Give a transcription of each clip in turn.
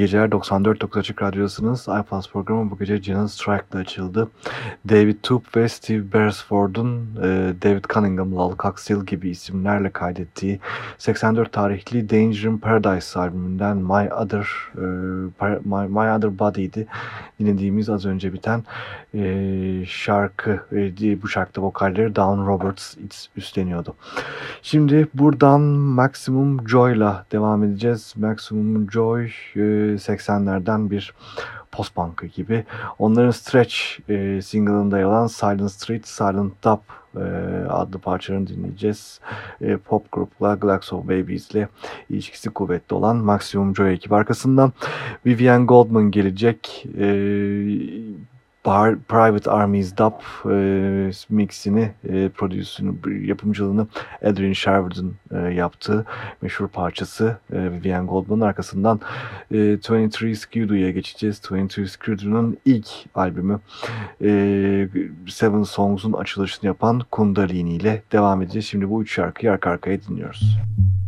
İyi geceler 94.9 Açık Radyo'dasınız. iPlus programı bu gece Gina Strike'la açıldı. David Toop ve Steve Beresford'un e, David Cunningham, Lal Coxhill gibi isimlerle kaydettiği 84 tarihli Danger in Paradise albümünden My Other e, My, My Other Body'di dinlediğimiz az önce biten e, şarkı. E, bu şarkıda vokalleri Down Roberts üstleniyordu. Şimdi buradan Maximum Joy'la devam edeceğiz. Maximum Joy 80'lerden bir post-punk gibi. Onların Stretch e, single'ında yer alan Silent Street, Silent Dub e, adlı parçalarını dinleyeceğiz. E, pop grupla Glaxo Babies ile ilişkisi kuvvetli olan Maximum Joy ekibi arkasından Vivian Goldman gelecek. E, Private Army's Dub e, mixini, e, prodüksiyonu, yapımcılığını Adrian Sherwood'un e, yaptığı meşhur parçası e, Vivian Goldman'ın arkasından e, 23 Skewdo'ya geçeceğiz. 23 Skewdo'nun ilk albümü e, Seven Songs'un açılışını yapan Kundalini ile devam edeceğiz. Şimdi bu üç şarkıyı arka arkaya dinliyoruz. If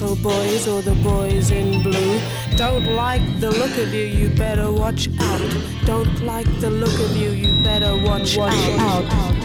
metal boys or the boys in blue don't like the look of you, you better watch out. Don't like the look of you, you better watch, watch out. out.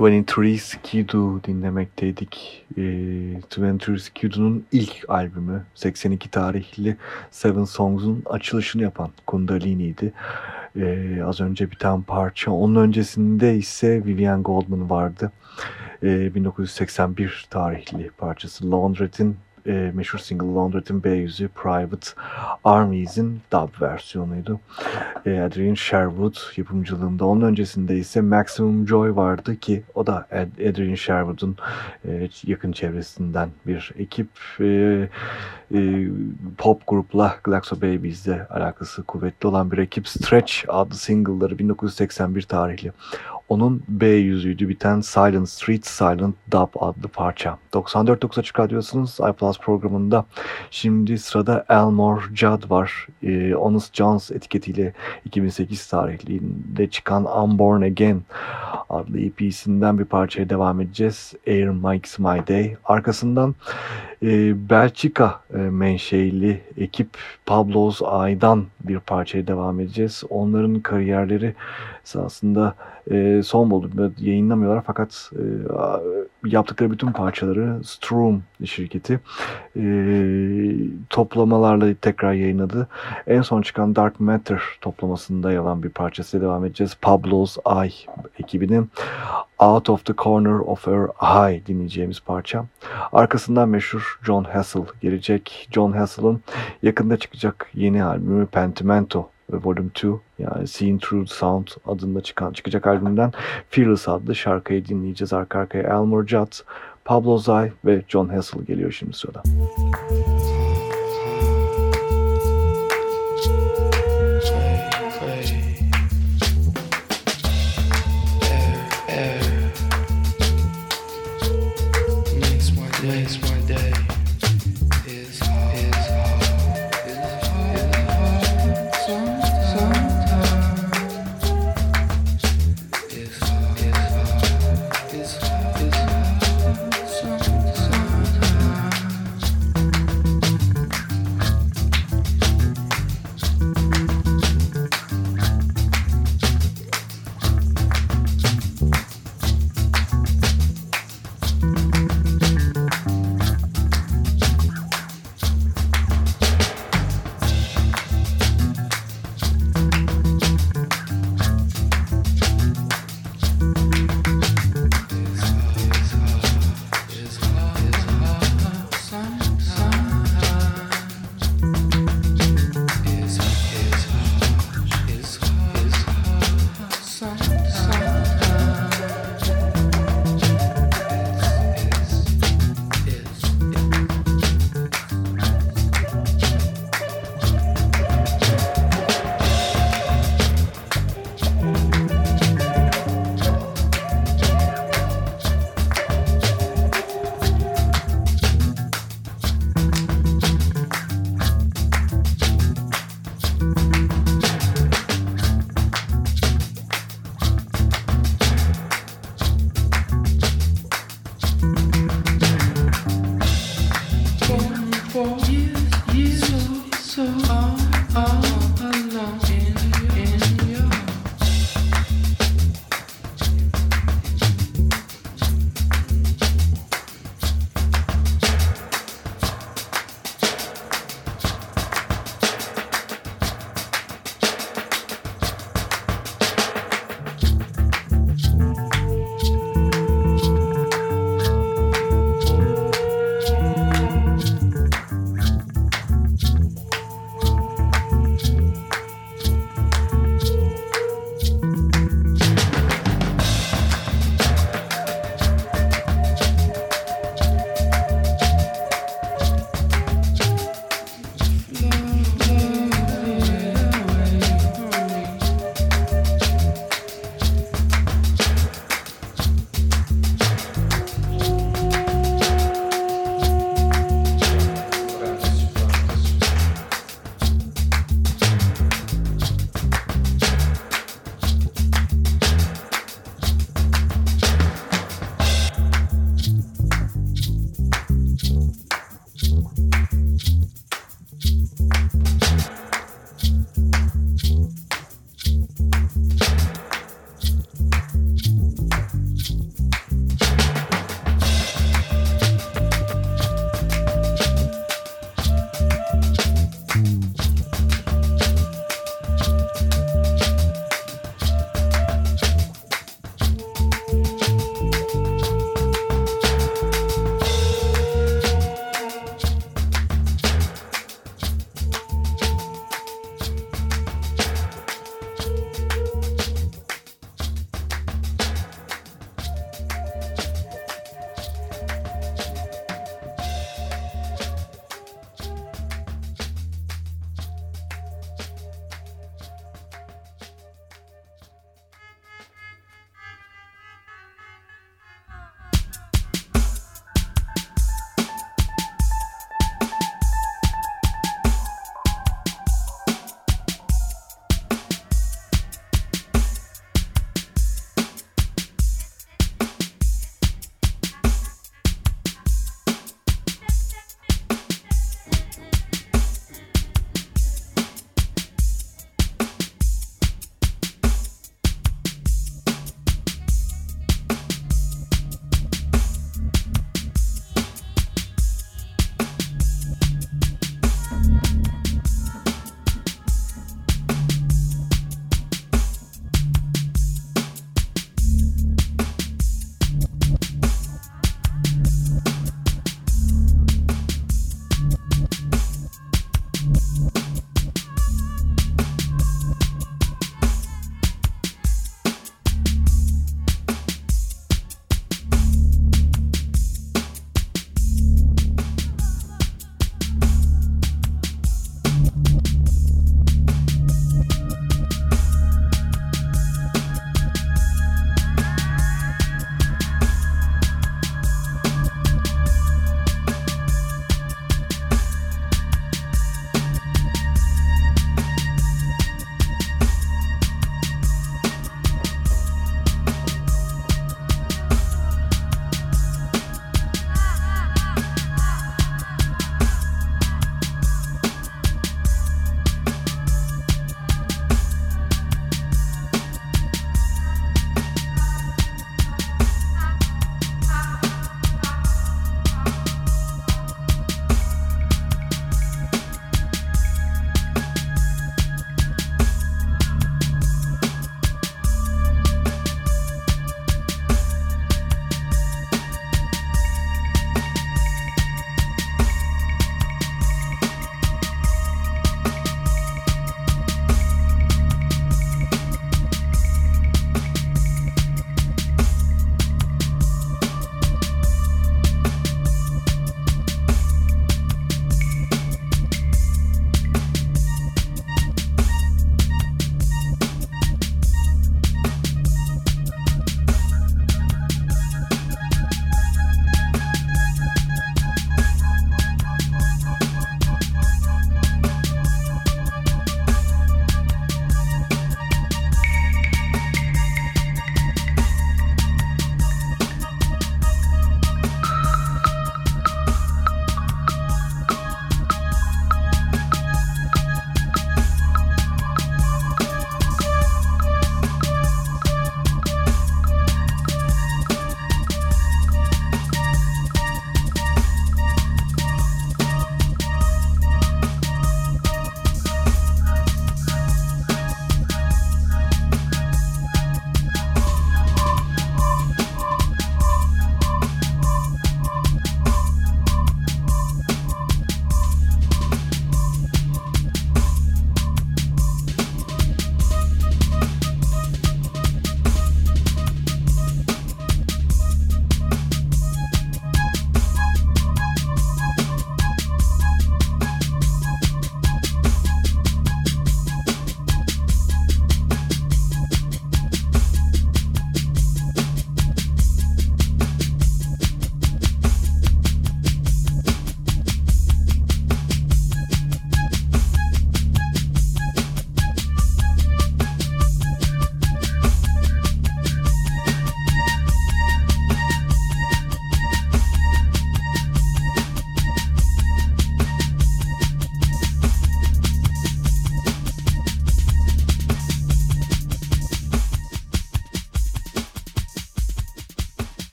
23 Skidoo dinlemekteydik. E, ee, 23 Skidoo'nun ilk albümü 82 tarihli Seven Songs'un açılışını yapan Kundalini'ydi. E, az önce biten parça. Onun öncesinde ise Vivian Goldman vardı. E, 1981 tarihli parçası Laundrette'in e, meşhur single Laundrette'in B100'ü Private Armies'in dub versiyonuydu. E, Adrian Sherwood yapımcılığında. Onun öncesinde ise Maximum Joy vardı ki o da Ad Adrian Sherwood'un e, yakın çevresinden bir ekip. E, e, pop grupla Glaxo Babies'le alakası kuvvetli olan bir ekip. Stretch adlı single'ları 1981 tarihli. Onun B yüzüydü biten Silent Street Silent Dub adlı parça. 94.9 Açık Radyosu'nun iPlus programında şimdi sırada Elmore Judd var. Ee, Honest Jones etiketiyle 2008 tarihliğinde çıkan Unborn Again adlı EP'sinden bir parçaya devam edeceğiz. Air Makes My Day. Arkasından e, Belçika e, menşeili ekip Pablo's Ay'dan bir parçaya devam edeceğiz. Onların kariyerleri esasında e, son buldu. Yayınlamıyorlar fakat e, yaptıkları bütün parçaları Strum şirketi e, toplamalarla tekrar yayınladı. En son çıkan Dark Matter toplamasında yalan bir parçasıyla devam edeceğiz. Pablo's Eye ekibinin Out of the Corner of Her Eye dinleyeceğimiz parça. Arkasından meşhur John Hassel gelecek. John Hassel'ın yakında çıkacak yeni albümü Pentimento Volume 2 yani Seeing Through Sound adında çıkan çıkacak albümden Fearless adlı şarkıyı dinleyeceğiz arka arkaya. Elmore Judd, Pablo Zay ve John Hassel geliyor şimdi sırada. Müzik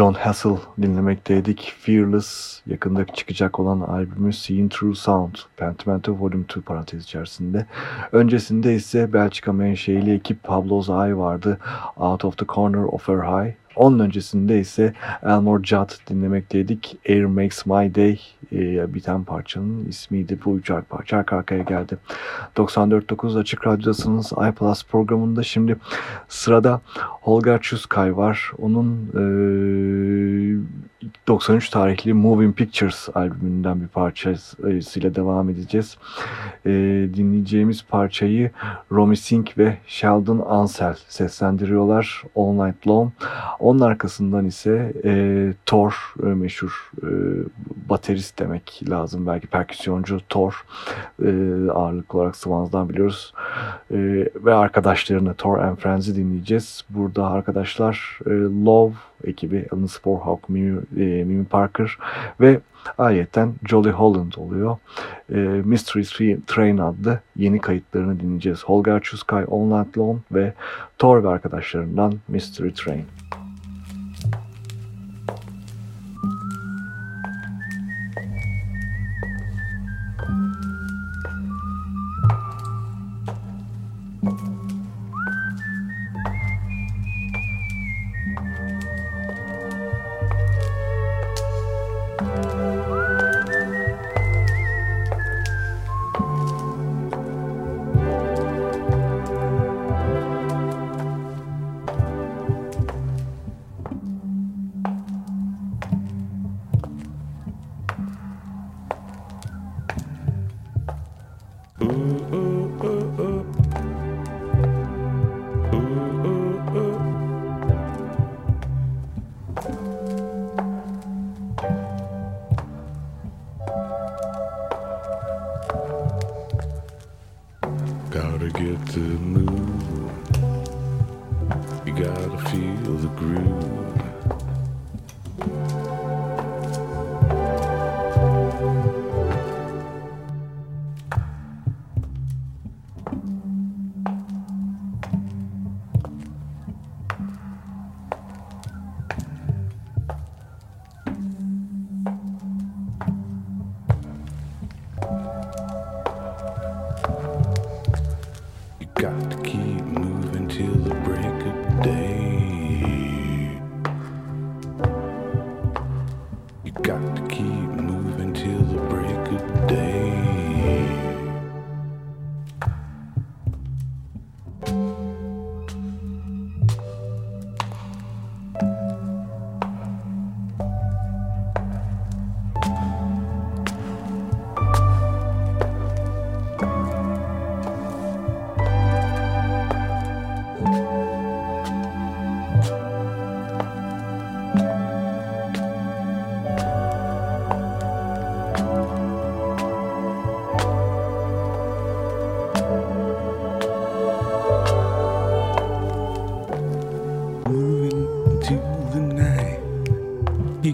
John Hassel dinlemekteydik. Fearless yakında çıkacak olan albümü Seeing Through Sound Pentimento Volume 2 parantez içerisinde. Öncesinde ise Belçika menşeili ekip Pablo's Eye vardı. Out of the Corner of Her Eye. Onun öncesinde ise Elmore Judd dinlemekteydik. Air Makes My Day e, biten parçanın ismiydi. Bu üç parça arka arkaya geldi. 94.9 Açık Radyo'dasınız iPlus programında şimdi sırada Holger Çuskay var. Onun e, 93 tarihli Moving Pictures albümünden bir parçasıyla devam edeceğiz. E, dinleyeceğimiz parçayı Romy Singh ve Sheldon Ansel seslendiriyorlar All Night Long. Onun arkasından ise e, Thor e, meşhur e, baterist demek lazım belki perküsyoncu Thor e, ağırlıklı olarak Swans'dan biliyoruz e, ve arkadaşlarını Thor and Friends'i dinleyeceğiz. Burada arkadaşlar e, Love ekibi Alan Sporhawk, Mimi, e, Mimi Parker ve ayetten Jolly Holland oluyor. E, Mystery Train adlı yeni kayıtlarını dinleyeceğiz. Holger Chuskay, All Night Long ve Thor ve arkadaşlarından Mystery Train.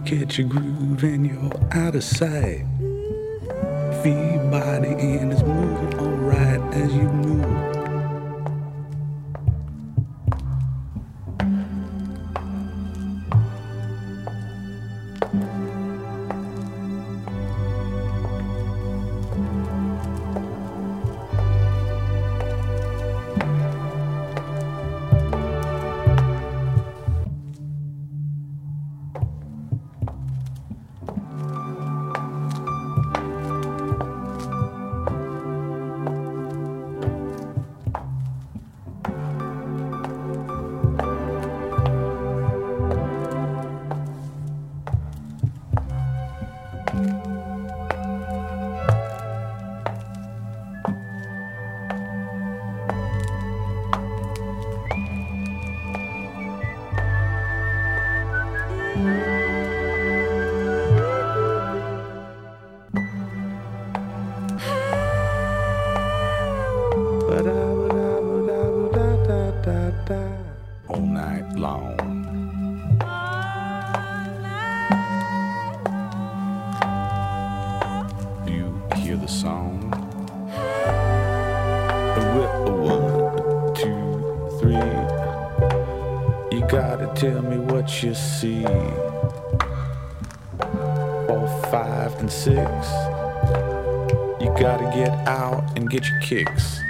Catch a groove and you're out of sight. Song? One, two, three. You gotta tell me what you see. Four, five, and six. You gotta get out and get your kicks.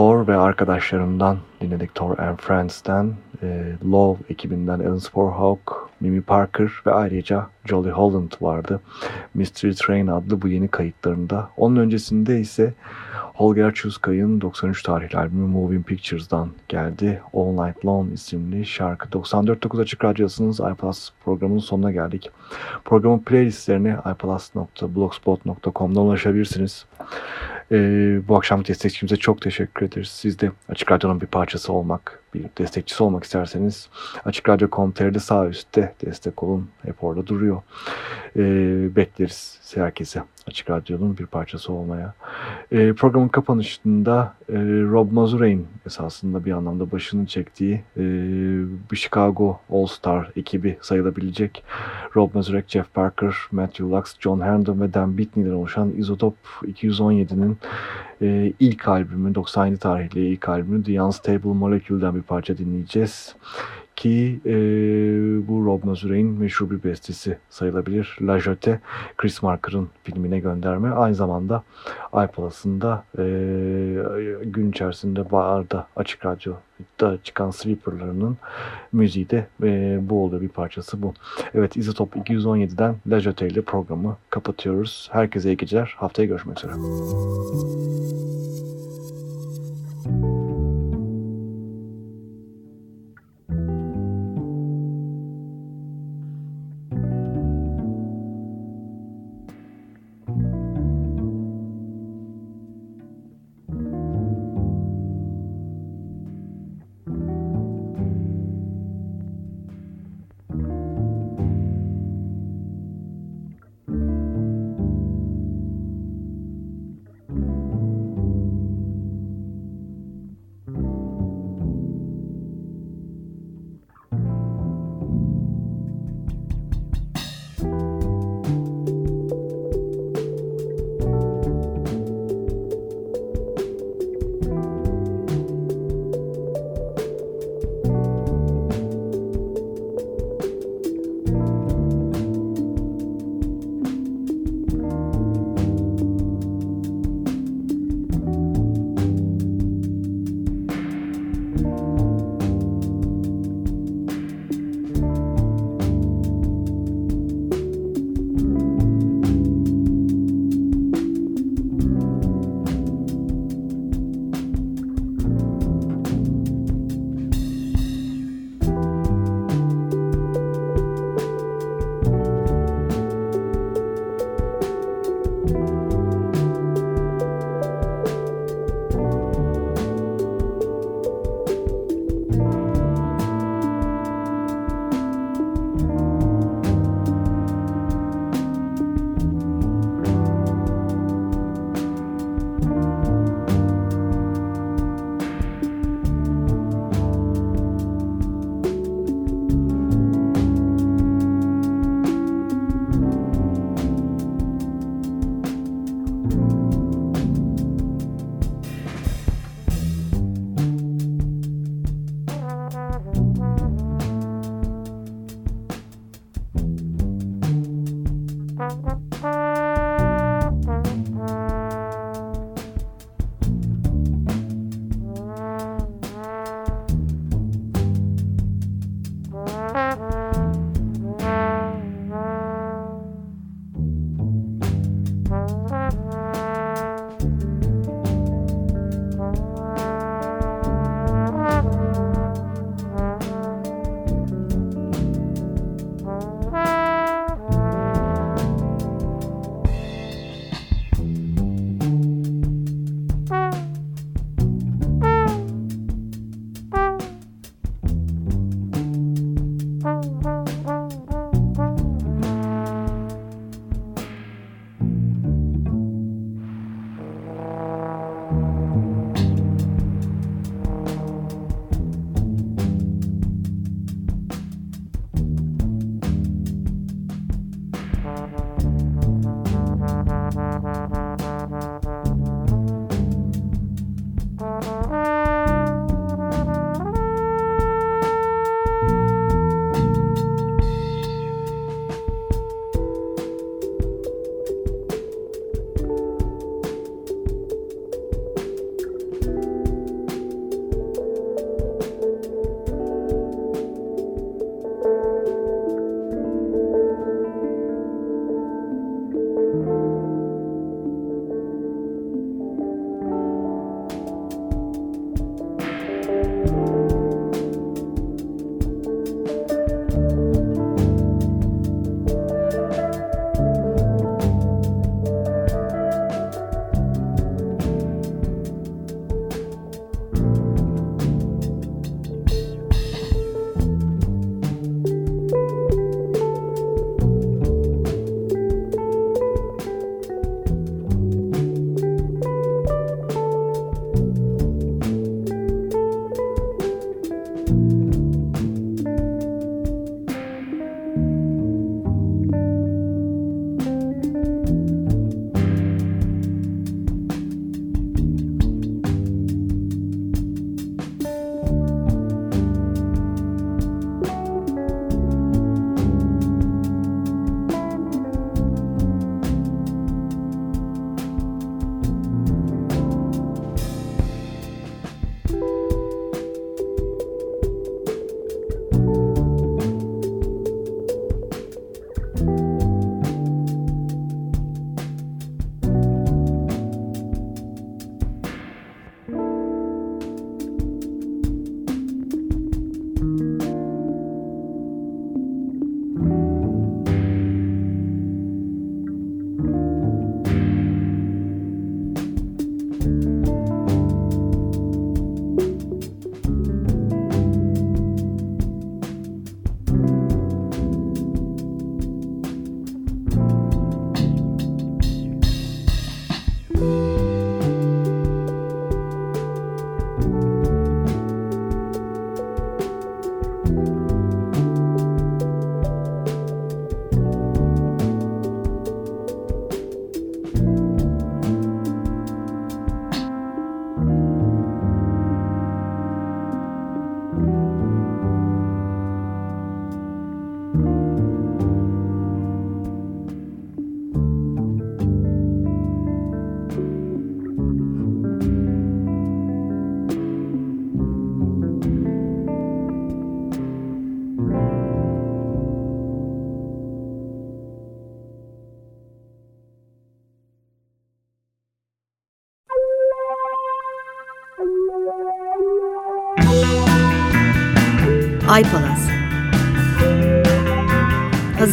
Thor ve arkadaşlarından dinledik Thor and Friends'ten, e, Love ekibinden Alan Sporhawk, Mimi Parker ve ayrıca Jolly Holland vardı. Mystery Train adlı bu yeni kayıtlarında. Onun öncesinde ise Holger Çuzkay'ın 93 tarihli albümü Moving Pictures'dan geldi. All Night Long isimli şarkı. 94.9 Açık Radyosu'nuz iPlus programının sonuna geldik. Programın playlistlerine iPlus.blogspot.com'dan ulaşabilirsiniz. Ee, bu akşam destekçimize çok teşekkür ederiz. Siz de Açık Radyo'nun bir parçası olmak, bir destekçisi olmak isterseniz Açık Radyo.com.tr'de sağ üstte destek olun. Hep orada duruyor. Ee, bekleriz herkese Açık Radyo'nun bir parçası olmaya. Ee, programın kapanışında e, Rob Mazuray'ın esasında bir anlamda başını çektiği e, bir Chicago All-Star ekibi sayılabilecek Rob Mazurek, Jeff Parker, Matthew Lux, John Herndon ve Dan Bitney'den oluşan Isotop 217'nin e, ilk albümü, 97 tarihli ilk albümü The Unstable Molecule'den bir parça dinleyeceğiz. Ki e, bu Rob Mazurey'in meşhur bir bestesi sayılabilir. La Jote, Chris Marker'ın filmine gönderme. Aynı zamanda iPlus'ın da e, gün içerisinde barda açık radyoda çıkan sweeperlarının müziği de e, bu oluyor bir parçası bu. Evet Izotop 217'den La Jote ile programı kapatıyoruz. Herkese iyi geceler. Haftaya görüşmek üzere.